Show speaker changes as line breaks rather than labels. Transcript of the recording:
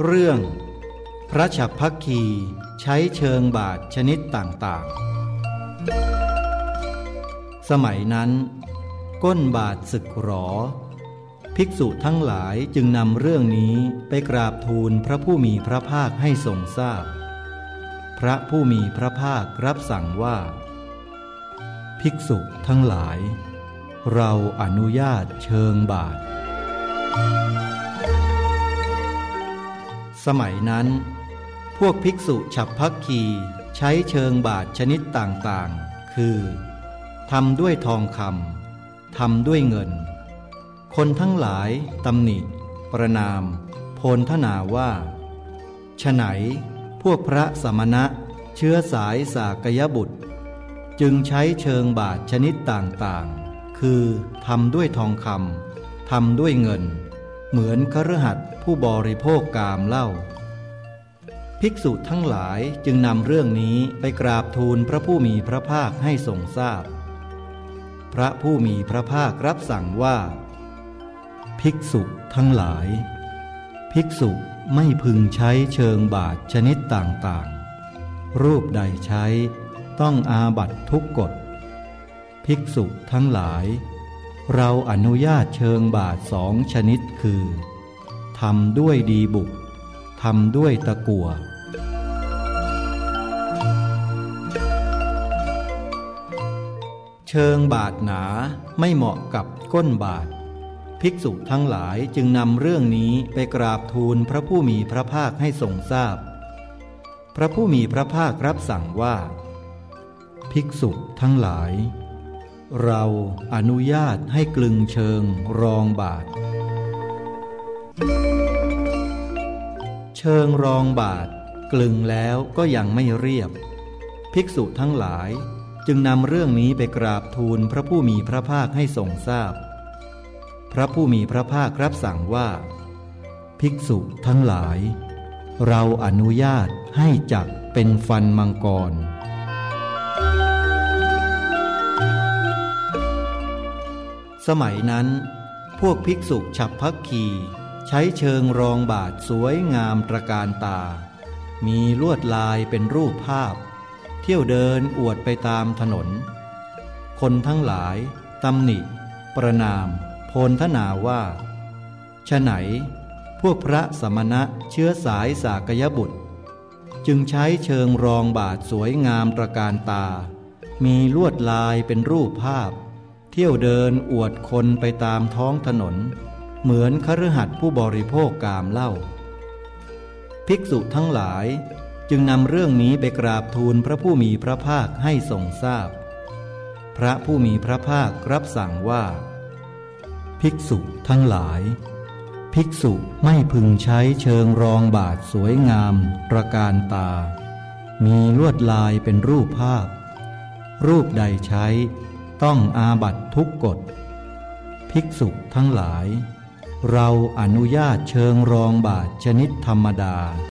เรื่อง พระฉับพักคีใช้เชิงบาทชนิดต่างๆ สมัยนั้น ก้นบาทศึกหรอ ภิกษุทั้งหลายจึงนำเรื่องนี้ไปกราบทูลพระผู้มีพระภาคให้ทรงทราบพพระผู้มีพระภาครับสั่งว่า ภิกษุทั้งหลาย เราอนุญาตเชิงบาท สมัยนั้น พวกภิกษุฉับพักคีใช้เชิงบาทชนิดต่างๆ คือทำด้วยทองคำทำด้วยเงิน คนทั้งหลายตำหนิ ประนาม โพลทนาว่าฉไหนพวกพระสมณะเชื้อสายสากยบุตร จึงใช้เชิงบาทชนิดต่างๆ คือทำด้วยทองคำทำด้วยเงิน เหมือนครหัสผู้บริโภคกามเล่า ภิกษุทั้งหลายจึงนำเรื่องนี้ไปกราบทูลพระผู้มีพระภาคให้ทรงทราบพพระผู้มีพระภาครับสั่งว่า ภิกษุทั้งหลาย ภิกษุไม่พึงใช้เชิงบาทชนิดต่างๆ รูปใดใช้ต้องอาบัตทุกกฎ ภิกษุทั้งหลาย เราอนุญาตเชิงบาทสองชนิดคือทำด้วยดีบุกทำด้วยตะกัวเชิงบาทหนาไม่เหมาะกับก้นบาท ภิกษุทั้งหลายจึงนำเรื่องนี้ไปกราบทูลพระผู้มีพระภาคให้ทรงทราบพพระผู้มีพระภาครับสั่งว่า ภิกษุทั้งหลาย เราอนุญาตให้กลึงเชิงรองบาท เชิงรองบาท กลึงแล้วก็ยังไม่เรียบ ภิกษุทั้งหลายจึงนำเรื่องนี้ไปกราบทูลพระผู้มีพระภาคให้ทรงทราบพพระผู้มีพระภาครับสั่งว่า ภิกษุทั้งหลาย เราอนุญาตให้จักเป็นฟันมังกร สมัยนั้น พวกภิกษุฉับพักคีใช้เชิงรองบาทสวยงามตระการตา มีลวดลายเป็นรูปภาพ เที่ยวเดินอวดไปตามถนน คนทั้งหลายตำหนิ ประนาม โพลทนาว่าฉไหน พวกพระสมณะเชื้อสายสากยบุตร จึงใช้เชิงรองบาทสวยงามตระการตา มีลวดลายเป็นรูปภาพ เที่ยวเดินอวดคนไปตามท้องถนน เหมือนคฤหัสถ์ผู้บริโภคกามเล่าภิกษุทั้งหลายจึงนำเรื่องนี้ไปกราบทูลพระผู้มีพระภาคให้ทรงทราบพพระผู้มีพระภาครับสั่งว่า ภิกษุทั้งหลาย ภิกษุไม่พึงใช้เชิงรองบาทสวยงามประการตา มีลวดลายเป็นรูปภาพ รูปใดใช้ ต้องอาบัตทุกกฎ ภิกษุทั้งหลาย เราอนุญาตเชิงรองบาทชนิดธรรมดา